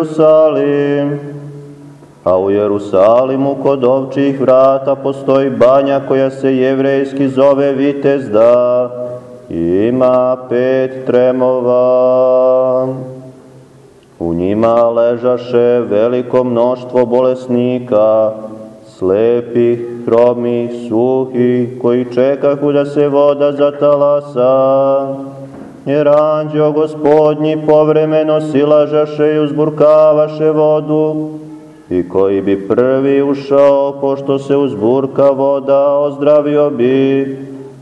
Jerusalim, a u Jerusalimu kod ovčih vrata postoji banja koja se jevrejski zove Vitezda, ima pet tremova. U njima ležaše veliko mnoštvo bolesnika, slepih, hromih, suhih, koji čekahu da se voda zatalasa. Jer anđeo gospodnji povremeno silažaše i uzburkavaše vodu, i koji bi prvi ušao, pošto se uzburka voda, ozdravio bi,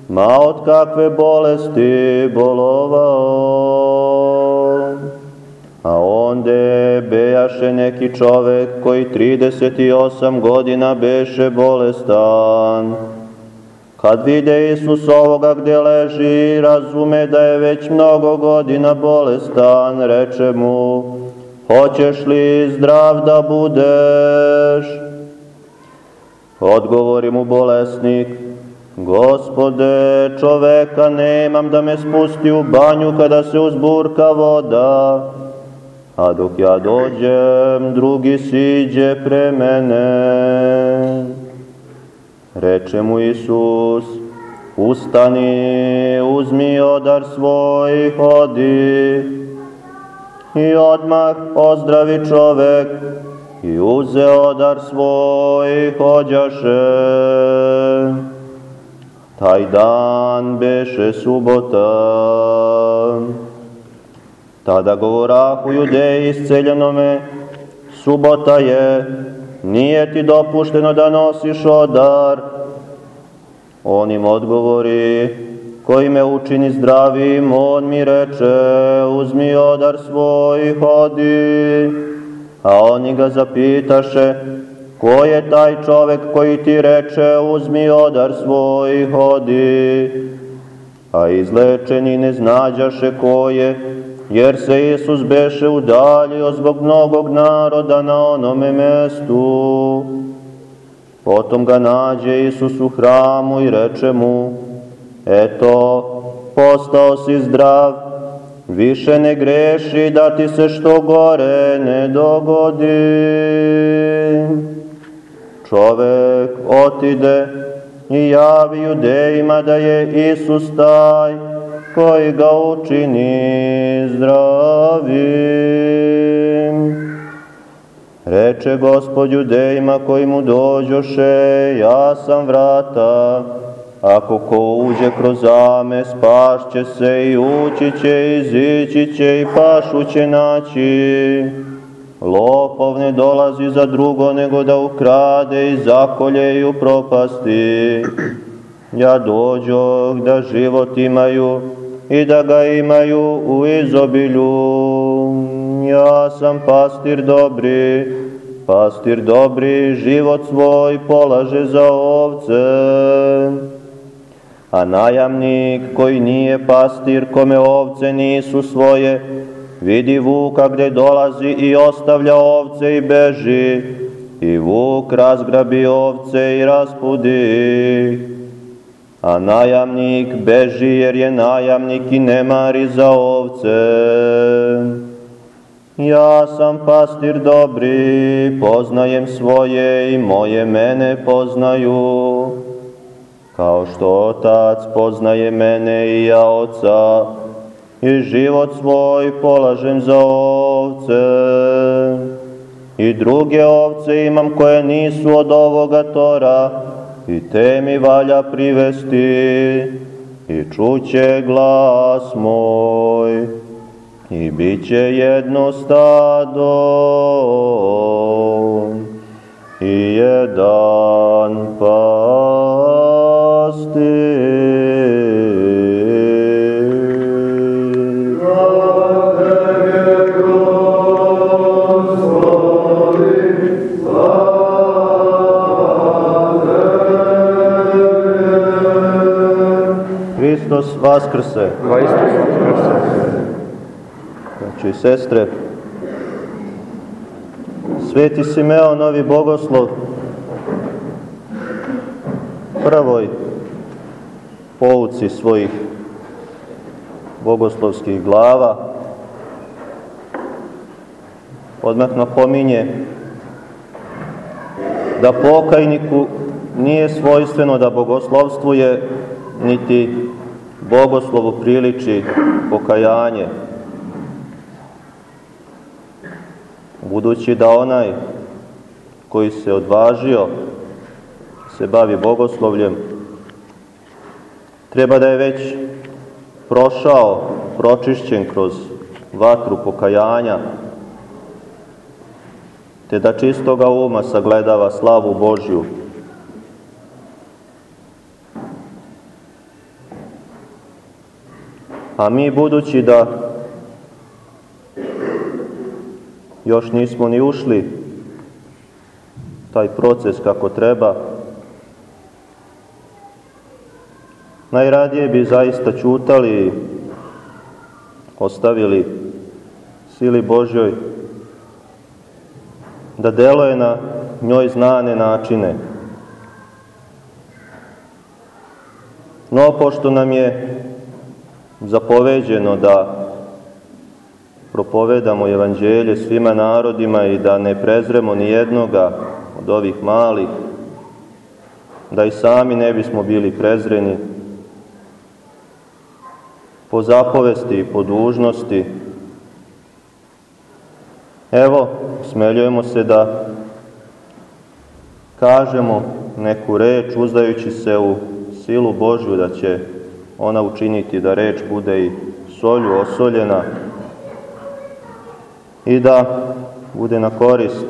ma od kakve bolesti bolovao. A onde bejaše neki čovek koji 38 godina beše bolestan. Kad vide Isus ovoga gde leži, razume da je već mnogo godina bolestan, reče mu, hoćeš li zdrav da budeš? Odgovori mu bolesnik, Gospode, čoveka nemam da me spusti u banju kada se uzburka voda, a dok ja dođem, drugi siđe pre mene. Reče mu Isus, ustani, uzmi odar svoj i hodi. I odmah ozdravi čovek i uze odar svoj i hođaše. Taj dan beše subota. Tada govorahu judeji isceljenome, subota je, nije ti dopušteno da nosiš odar. On im odgovori, koji me učini zdravim, on mi reče, uzmi odar svoj hodi. A oni ga zapitaše, ko je taj čovek koji ti reče, uzmi odar svoj hodi. A izlečeni ne znađaše ko je, jer se Isus beše udaljio zbog mnogog naroda na onome mestu. Potom ga nađe Isus u hramu i reče mu, eto, postao si zdrav, više ne greši da ti se što gore ne dogodi. Čovek otide i javi judejima da je Isus taj koji ga učini zdravim. Reče gospod judejima koji mu dođoše, ja sam vrata, ako ko uđe kroz zame, spašće se i ući će, izići će i pašu će naći. Lopov ne dolazi za drugo nego da ukrade i zakolje i upropasti. Ja dođoh da život imaju i da ga imaju u izobilju. Ja sam pastir dobri, pastir dobri, život svoj polaže za ovce. A najamnik koji nije pastir, kome ovce nisu svoje, vidi vuka gde dolazi i ostavlja ovce i beži, i vuk razgrabi ovce i raspudi. A najamnik beži jer je najamnik i ne mari za ovce. Ja sam pastir dobri, poznajem svoje i moje mene poznaju. Kao što otac poznaje mene i ja oca, i život svoj polažem za ovce. I druge ovce imam koje nisu od ovoga tora, i te mi valja privesti, i čuće glas moj, i bit će jedno stado, i jedan dan Vaskrse. Znači, sestre, Sveti Simeo, novi bogoslov, prvoj pouci svojih bogoslovskih glava, odmah napominje da pokajniku nije svojstveno da bogoslovstvuje, niti bogoslovu priliči pokajanje. Budući da onaj koji se odvažio se bavi bogoslovljem, treba da je već prošao, pročišćen kroz vatru pokajanja, te da čistoga uma sagledava slavu Božju. A mi budući da još nismo ni ušli taj proces kako treba, najradije bi zaista čutali, ostavili sili Božjoj da deluje na njoj znane načine. No, pošto nam je zapoveđeno da propovedamo evanđelje svima narodima i da ne prezremo ni jednoga od ovih malih, da i sami ne bismo bili prezreni, po zapovesti i po dužnosti. Evo, smeljujemo se da kažemo neku reč uzdajući se u silu Božju da će ona učiniti da reč bude i solju osoljena i da bude na korist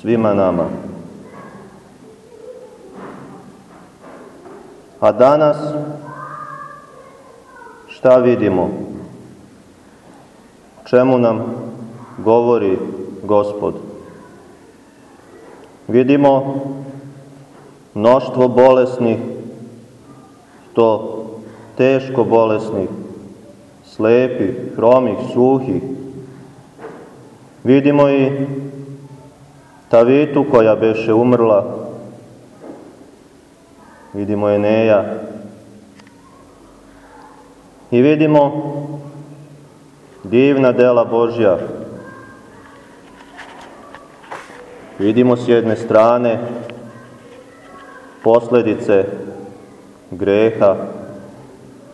svima nama. A danas šta vidimo? Čemu nam govori Gospod? Vidimo mnoštvo bolesnih, to teško bolesnih, slepih, hromih, suhih. Vidimo i Tavitu koja beše umrla. Vidimo Eneja. I vidimo divna dela Božja. Vidimo s jedne strane posledice greha,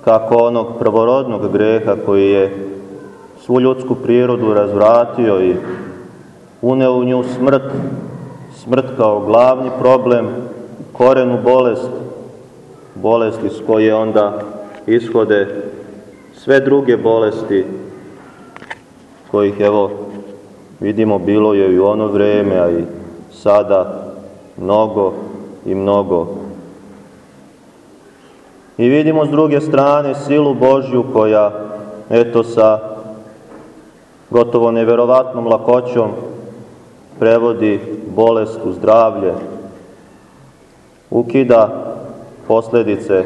kako onog prvorodnog greha koji je svu ljudsku prirodu razvratio i uneo u nju smrt, smrt kao glavni problem, korenu bolest, bolesti s koje onda ishode sve druge bolesti kojih evo vidimo bilo je i u ono vreme, a i sada mnogo i mnogo. I vidimo s druge strane silu Božju koja, eto, sa gotovo neverovatnom lakoćom prevodi bolest u zdravlje, ukida posledice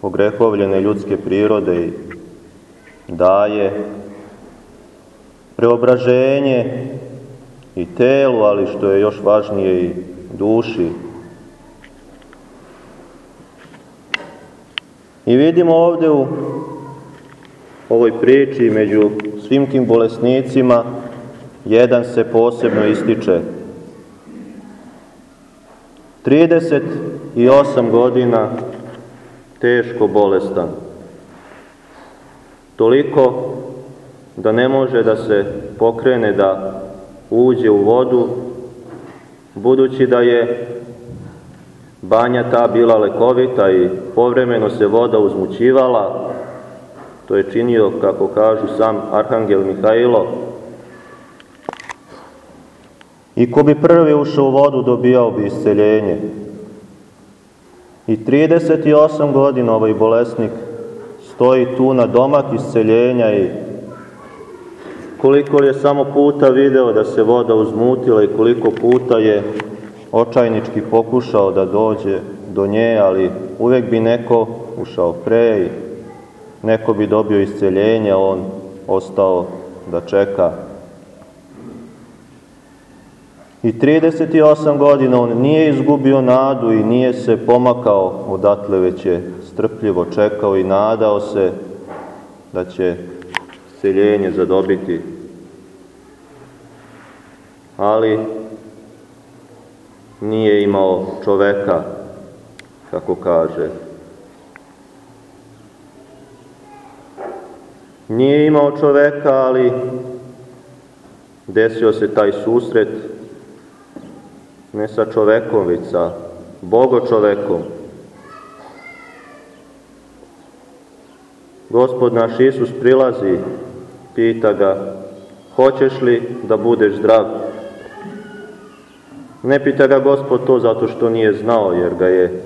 pogrehovljene ljudske prirode i daje preobraženje i telu, ali što je još važnije i duši. I vidimo ovde u ovoj priči među svim tim bolesnicima jedan se posebno ističe. 38 godina teško bolestan. Toliko da ne može da se pokrene da uđe u vodu, budući da je banja ta bila lekovita i povremeno se voda uzmućivala, to je činio, kako kažu sam Arhangel Mihajlo, I ko bi prvi ušao u vodu, dobijao bi isceljenje. I 38 godina ovaj bolesnik stoji tu na domak isceljenja i koliko je samo puta video da se voda uzmutila i koliko puta je očajnički pokušao da dođe do nje, ali uvek bi neko ušao pre i neko bi dobio isceljenje, on ostao da čeka. I 38 godina on nije izgubio nadu i nije se pomakao odatle, već je strpljivo čekao i nadao se da će isceljenje zadobiti. Ali nije imao čoveka, kako kaže. Nije imao čoveka, ali desio se taj susret ne sa čovekom, već sa Bogo čovekom. Gospod naš Isus prilazi, pita ga, hoćeš li da budeš zdrav? Ne pita ga Gospod to zato što nije znao, jer ga je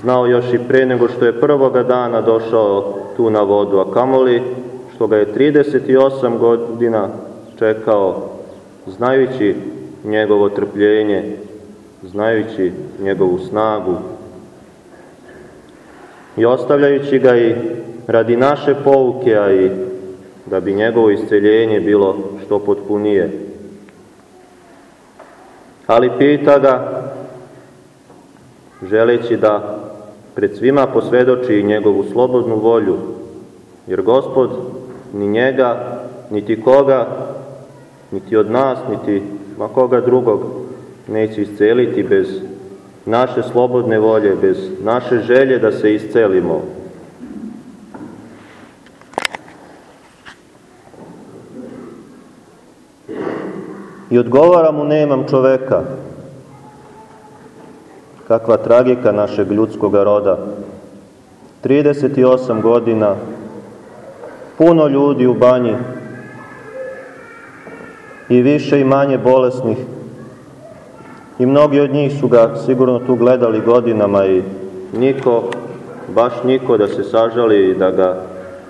znao još i pre nego što je prvoga dana došao tu na vodu, a kamoli što ga je 38 godina čekao, znajući njegovo trpljenje, znajući njegovu snagu i ostavljajući ga i radi naše pouke, a i da bi njegovo isceljenje bilo što potpunije. Ali pita ga, želeći da pred svima posvedoči njegovu slobodnu volju, jer Gospod ni njega, niti koga, niti od nas, niti makoga drugog neće isceliti bez naše slobodne volje, bez naše želje da se iscelimo. I odgovara mu, nemam čoveka. Kakva tragika našeg ljudskog roda. 38 godina, puno ljudi u banji i više i manje bolesnih. I mnogi od njih su ga sigurno tu gledali godinama i niko, baš niko da se sažali i da ga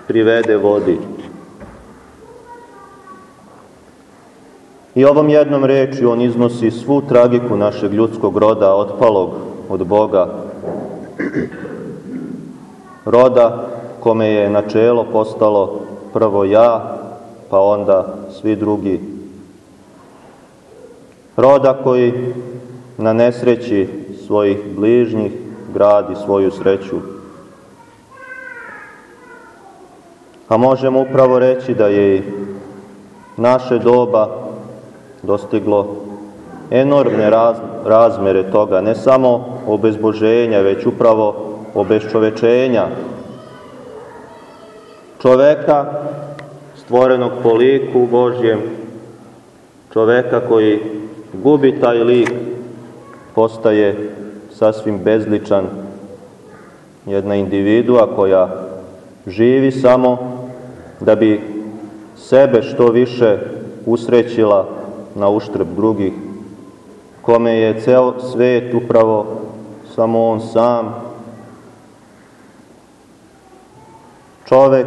privede vodi. I ovom jednom reči on iznosi svu tragiku našeg ljudskog roda, otpalog od Boga, roda kome je načelo postalo prvo ja, pa onda svi drugi. Roda koji na nesreći svojih bližnjih gradi svoju sreću. A možemo upravo reći da je naše doba dostiglo enormne raz, razmere toga, ne samo obezboženja, već upravo obeščovečenja čoveka stvorenog po liku Božjem, čoveka koji gubi taj lik, postaje sasvim bezličan, jedna individua koja živi samo da bi sebe što više usrećila na uštrb drugih, kome je ceo svet upravo samo on sam. Čovek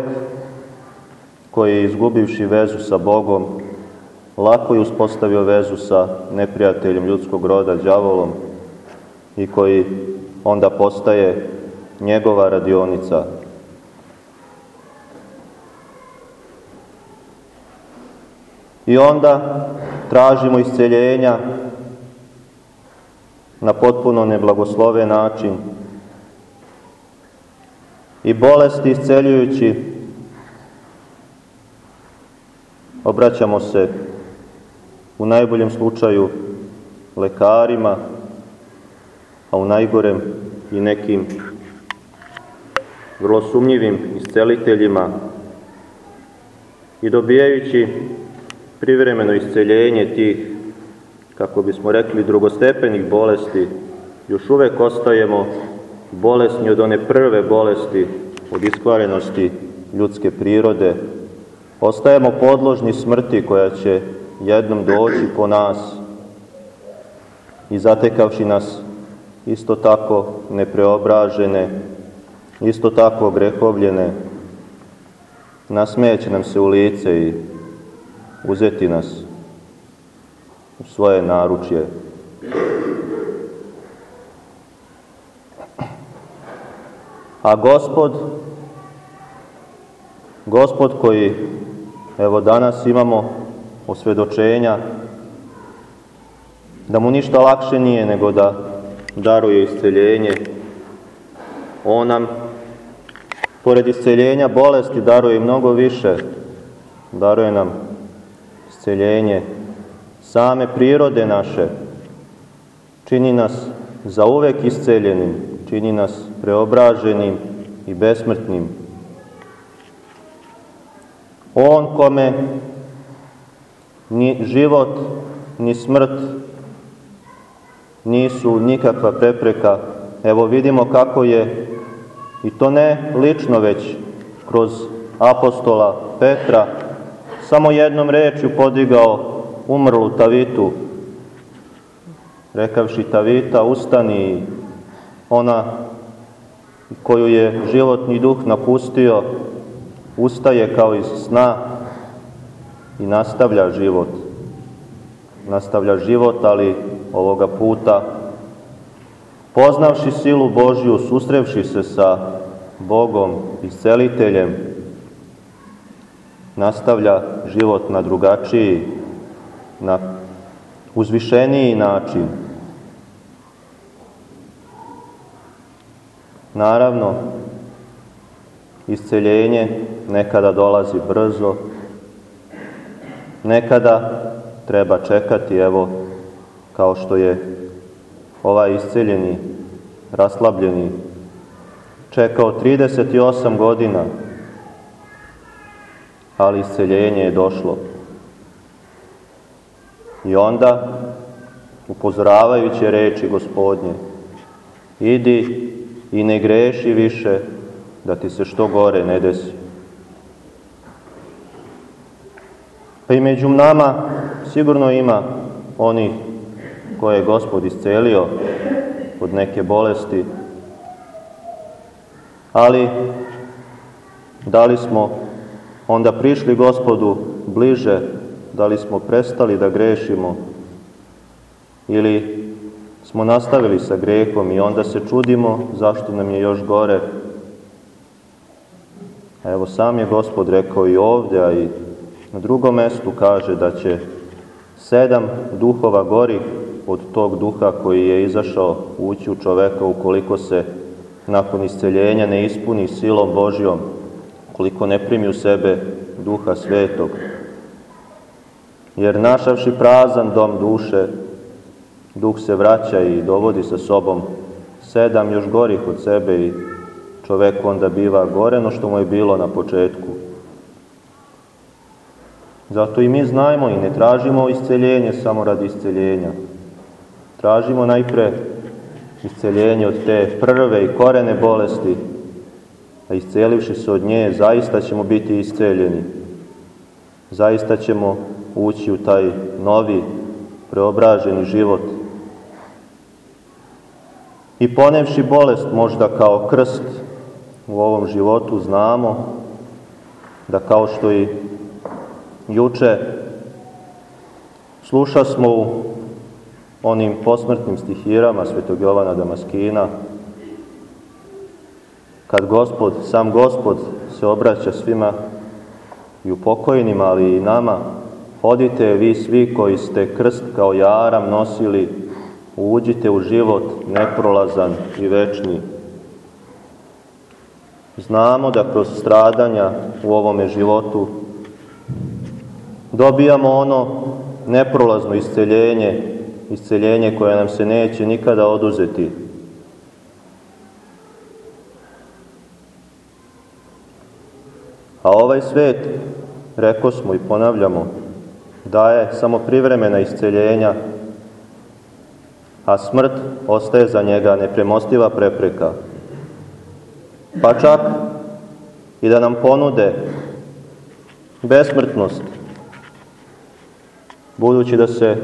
koji je izgubivši vezu sa Bogom, lako je uspostavio vezu sa neprijateljem ljudskog roda, đavolom, i koji onda postaje njegova radionica. I onda tražimo isceljenja na potpuno neblagoslove način. I bolesti isceljujući obraćamo se u najboljem slučaju lekarima, a u najgorem i nekim vrlo sumnjivim isceliteljima i dobijajući privremeno isceljenje tih, kako bismo rekli, drugostepenih bolesti, još uvek ostajemo bolesni od one prve bolesti, od iskvarenosti ljudske prirode, ostajemo podložni smrti koja će jednom doći po nas i zatekavši nas isto tako nepreobražene, isto tako grehovljene, nasmeće nam se u lice i uzeti nas u svoje naručje. A gospod, gospod koji, evo danas imamo osvedočenja, da mu ništa lakše nije nego da daruje isceljenje. On nam, pored isceljenja bolesti, daruje mnogo više. Daruje nam isceljenje same prirode naše. Čini nas zauvek isceljenim, čini nas preobraženim i besmrtnim. On kome ni život, ni smrt nisu nikakva prepreka. Evo vidimo kako je, i to ne lično već, kroz apostola Petra, samo jednom rečju podigao umrlu Tavitu, rekavši Tavita, ustani, ona koju je životni duh napustio, ustaje kao iz sna i nastavlja život. Nastavlja život, ali ovoga puta, poznavši silu Božju, susrevši se sa Bogom, i celiteljem, nastavlja život na drugačiji, na uzvišeniji način. Naravno, isceljenje nekada dolazi brzo, nekada treba čekati, evo, kao što je ovaj isceljeni, raslabljeni, čekao 38 godina, ali isceljenje je došlo. I onda, upozoravajuće reči gospodnje, idi i ne greši više, da ti se što gore ne desi. Pa i među nama sigurno ima onih koje je Gospod iscelio od neke bolesti, ali da li smo onda prišli Gospodu bliže, da li smo prestali da grešimo ili smo nastavili sa grehom i onda se čudimo zašto nam je još gore. Evo sam je Gospod rekao i ovde, a i na drugom mestu kaže da će sedam duhova gorih od tog duha koji je izašao ući u čoveka ukoliko se nakon isceljenja ne ispuni silom Božjom, koliko ne primi u sebe duha svetog. Jer našavši prazan dom duše, duh se vraća i dovodi sa sobom sedam još gorih od sebe i čovek onda biva gore no što mu je bilo na početku. Zato i mi znajmo i ne tražimo isceljenje samo radi isceljenja. Tražimo najpre isceljenje od te prve i korene bolesti, a iscelivši se od nje, zaista ćemo biti isceljeni. Zaista ćemo ući u taj novi, preobraženi život. I ponevši bolest možda kao krst u ovom životu znamo da kao što i juče sluša smo u onim posmrtnim stihirama svetog Jovana Damaskina, kad gospod, sam gospod se obraća svima i upokojnima, ali i nama, hodite vi svi koji ste krst kao jaram nosili, uđite u život neprolazan i večni. Znamo da kroz stradanja u ovome životu dobijamo ono neprolazno isceljenje isceljenje koje nam se neće nikada oduzeti. A ovaj svet, reko smo i ponavljamo, daje samo privremena isceljenja, a smrt ostaje za njega nepremostiva prepreka. Pa čak i da nam ponude besmrtnost, budući da se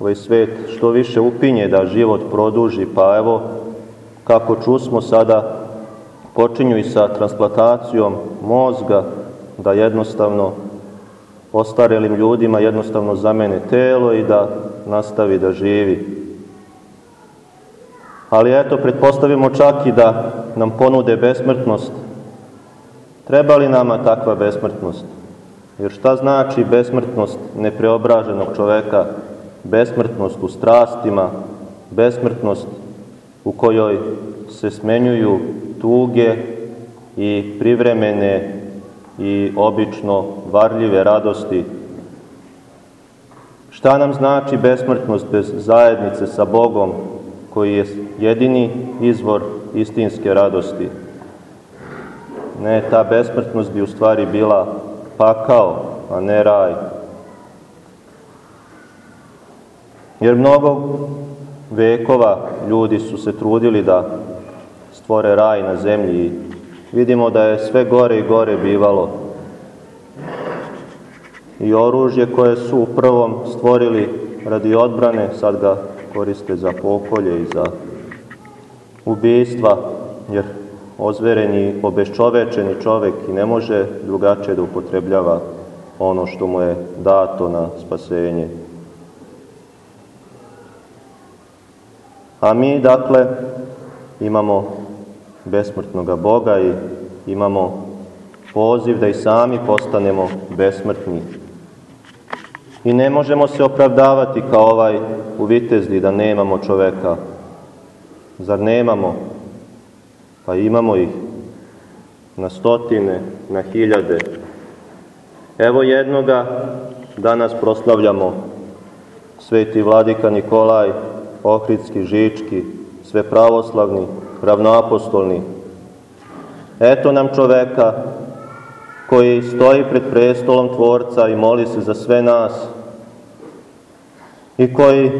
ovaj svet što više upinje da život produži, pa evo, kako čusmo sada, počinju i sa transplantacijom mozga, da jednostavno ostarelim ljudima jednostavno zamene telo i da nastavi da živi. Ali eto, pretpostavimo čak i da nam ponude besmrtnost. Treba li nama takva besmrtnost? Jer šta znači besmrtnost nepreobraženog čoveka? Besmrtnost u strastima, besmrtnost u kojoj se smenjuju tuge i privremene i obično varljive radosti. Šta nam znači besmrtnost bez zajednice sa Bogom, koji je jedini izvor istinske radosti? Ne, ta besmrtnost bi u stvari bila pakao, a ne raj. Jer mnogo vekova ljudi su se trudili da stvore raj na zemlji vidimo da je sve gore i gore bivalo. I oružje koje su u prvom stvorili radi odbrane, sad ga koriste za pokolje i za ubijstva, jer ozvereni, obeščovečeni čovek i ne može drugačije da upotrebljava ono što mu je dato na spasenje. A mi, dakle, imamo besmrtnog Boga i imamo poziv da i sami postanemo besmrtni. I ne možemo se opravdavati kao ovaj u vitezdi da nemamo čoveka. Zar nemamo? Pa imamo ih na stotine, na hiljade. Evo jednoga danas proslavljamo sveti vladika Nikolaj, Ohridski, Žički, sve pravoslavni, ravnoapostolni. Eto nam čoveka koji stoji pred prestolom Tvorca i moli se za sve nas i koji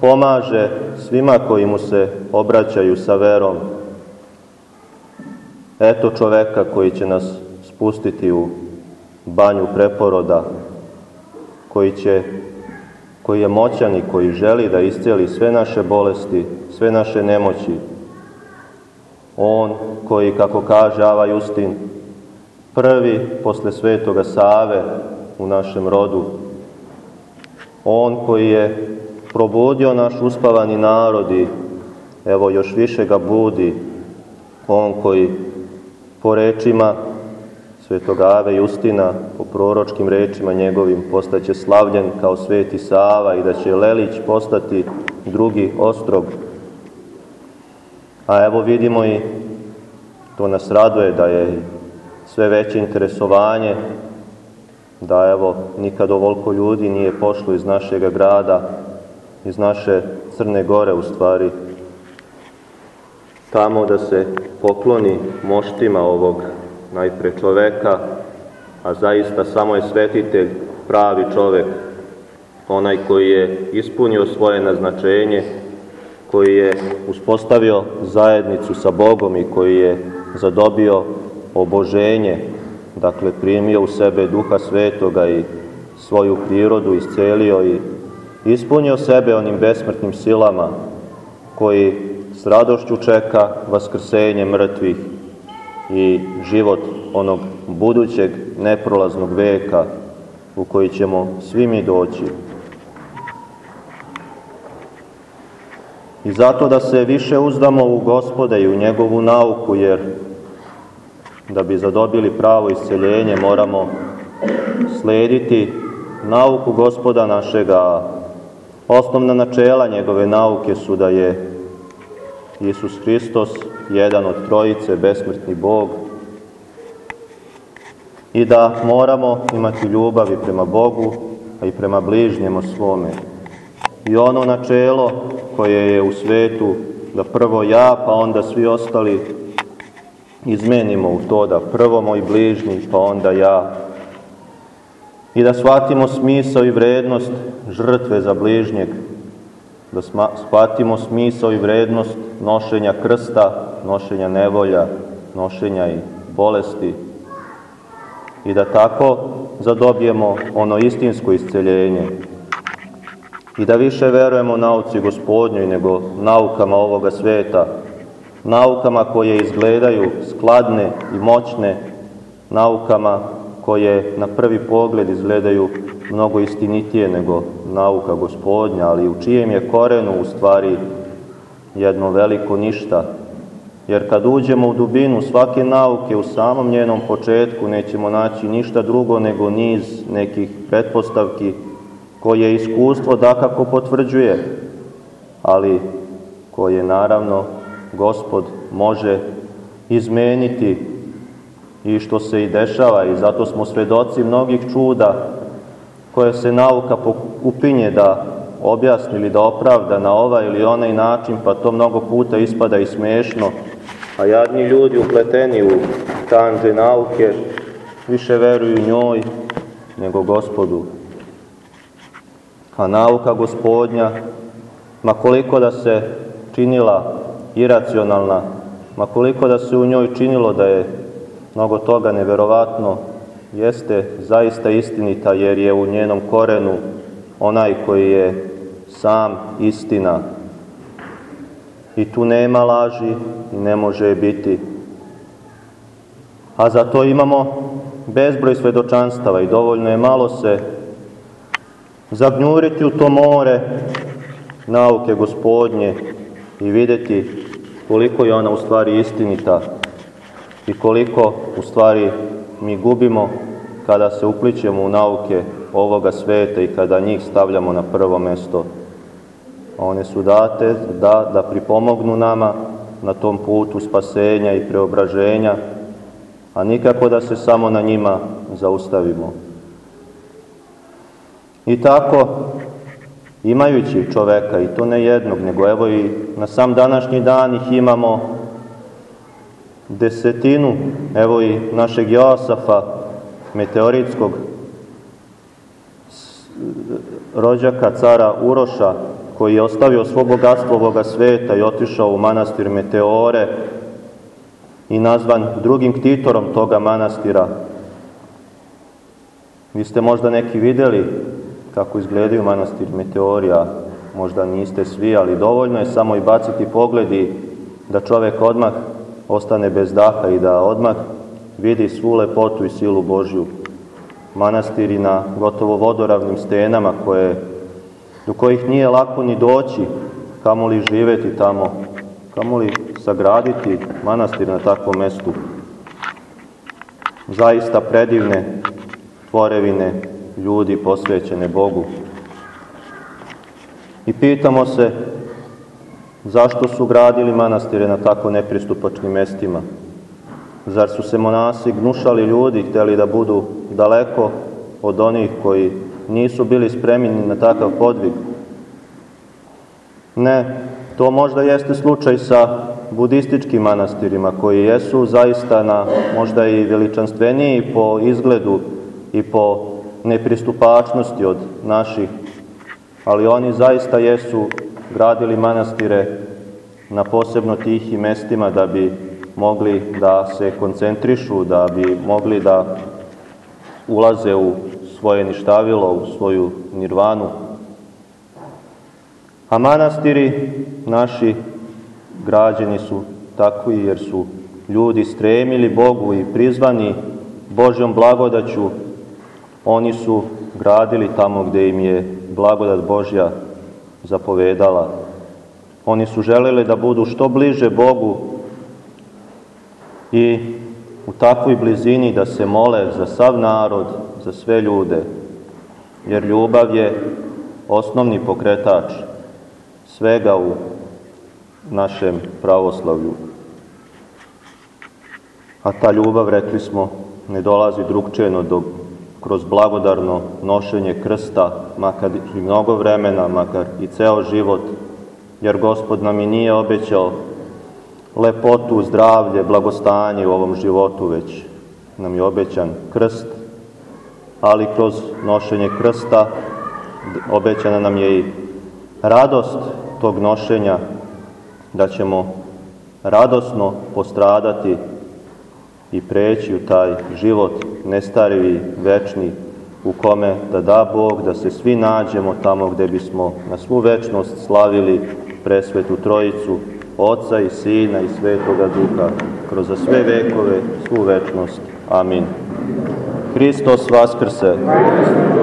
pomaže svima koji mu se obraćaju sa verom. Eto čoveka koji će nas spustiti u banju preporoda, koji će koji je moćan i koji želi da iscijeli sve naše bolesti, sve naše nemoći. On koji, kako kaže Ava Justin, prvi posle svetoga Save u našem rodu. On koji je probudio naš uspavani narod i evo još više ga budi. On koji po rečima svetog Ave Justina, po proročkim rečima njegovim, postaće slavljen kao sveti Sava i da će Lelić postati drugi ostrog. A evo vidimo i to nas raduje da je sve veće interesovanje, da evo nikad ovoliko ljudi nije pošlo iz našeg grada, iz naše Crne Gore u stvari, tamo da se pokloni moštima ovog najpre čoveka, a zaista samo je svetitelj pravi čovek, onaj koji je ispunio svoje naznačenje, koji je uspostavio zajednicu sa Bogom i koji je zadobio oboženje, dakle primio u sebe duha svetoga i svoju prirodu iscelio i ispunio sebe onim besmrtnim silama koji s radošću čeka vaskrsenje mrtvih i život onog budućeg neprolaznog veka u koji ćemo svi mi doći. I zato da se više uzdamo u gospoda i u njegovu nauku, jer da bi zadobili pravo isceljenje moramo slediti nauku gospoda našega. Osnovna načela njegove nauke su da je Isus Hristos jedan od trojice, besmrtni Bog, i da moramo imati ljubav i prema Bogu, a i prema bližnjemu svome. I ono načelo koje je u svetu da prvo ja, pa onda svi ostali izmenimo u to da prvo moj bližnji, pa onda ja. I da shvatimo smisao i vrednost žrtve za bližnjeg, da shvatimo smisao i vrednost nošenja krsta, nošenja nevolja, nošenja i bolesti i da tako zadobijemo ono istinsko isceljenje. I da više verujemo nauci gospodnjoj nego naukama ovoga sveta, naukama koje izgledaju skladne i moćne, naukama koje na prvi pogled izgledaju mnogo istinitije nego nauka gospodnja, ali u čijem je korenu u stvari jedno veliko ništa. Jer kad uđemo u dubinu svake nauke, u samom njenom početku nećemo naći ništa drugo nego niz nekih pretpostavki koje iskustvo dakako potvrđuje, ali koje naravno Gospod može izmeniti i što se i dešava i zato smo svedoci mnogih čuda koje se nauka upinje da objasni ili da opravda na ovaj ili onaj način, pa to mnogo puta ispada i smešno, a jadni ljudi upleteni u tanže nauke više veruju njoj nego gospodu. A nauka gospodnja, ma koliko da se činila iracionalna, ma koliko da se u njoj činilo da je mnogo toga neverovatno, jeste zaista istinita jer je u njenom korenu onaj koji je sam istina. I tu nema laži i ne može biti. A za to imamo bezbroj svedočanstava i dovoljno je malo se zagnjuriti u to more nauke gospodnje i videti koliko je ona u stvari istinita i koliko u stvari mi gubimo kada se uplićemo u nauke ovoga sveta i kada njih stavljamo na prvo mesto. One su date da, da pripomognu nama na tom putu spasenja i preobraženja, a nikako da se samo na njima zaustavimo. I tako, imajući čoveka, i to ne jednog, nego evo i na sam današnji dan ih imamo desetinu, evo i našeg Josafa, meteoritskog rođaka cara Uroša, koji je ostavio svo bogatstvo ovoga sveta i otišao u manastir Meteore i nazvan drugim ktitorom toga manastira. Vi ste možda neki videli kako izgledaju manastir Meteorija, možda niste svi, ali dovoljno je samo i baciti pogledi da čovek odmah ostane bez daha i da odmah vidi svu lepotu i silu Božju. Manastiri na gotovo vodoravnim stenama koje, do kojih nije lako ni doći, kamoli živeti tamo, kamoli sagraditi manastir na takvom mestu. Zaista predivne tvorevine ljudi posvećene Bogu. I pitamo se zašto su gradili manastire na tako nepristupačnim mestima. Zar su se monasi gnušali ljudi, hteli da budu daleko od onih koji nisu bili spremni na takav podvig? Ne, to možda jeste slučaj sa budističkim manastirima koji jesu zaista na možda i veličanstveniji po izgledu i po nepristupačnosti od naših, ali oni zaista jesu gradili manastire na posebno tih mestima da bi mogli da se koncentrišu, da bi mogli da ulaze u svoje ništavilo, u svoju nirvanu. A manastiri naši građeni su takvi jer su ljudi stremili Bogu i prizvani Božjom blagodaću. Oni su gradili tamo gde im je blagodat Božja zapovedala. Oni su želeli da budu što bliže Bogu i u takvoj blizini da se mole za sav narod, za sve ljude, jer ljubav je osnovni pokretač svega u našem pravoslavlju. A ta ljubav, rekli smo, ne dolazi drugčeno do kroz blagodarno nošenje krsta, makar i mnogo vremena, makar i ceo život, jer Gospod nam i nije obećao lepotu, zdravlje, blagostanje u ovom životu, već nam je obećan krst, ali kroz nošenje krsta obećana nam je i radost tog nošenja, da ćemo radosno postradati i preći u taj život nestarivi, večni, u kome da da Bog da se svi nađemo tamo gde bismo na svu večnost slavili presvetu trojicu, Oca i Sina i Svetoga Duha, kroz sve vekove, svu večnost. Amin. Hristos Vaskrse! Hristos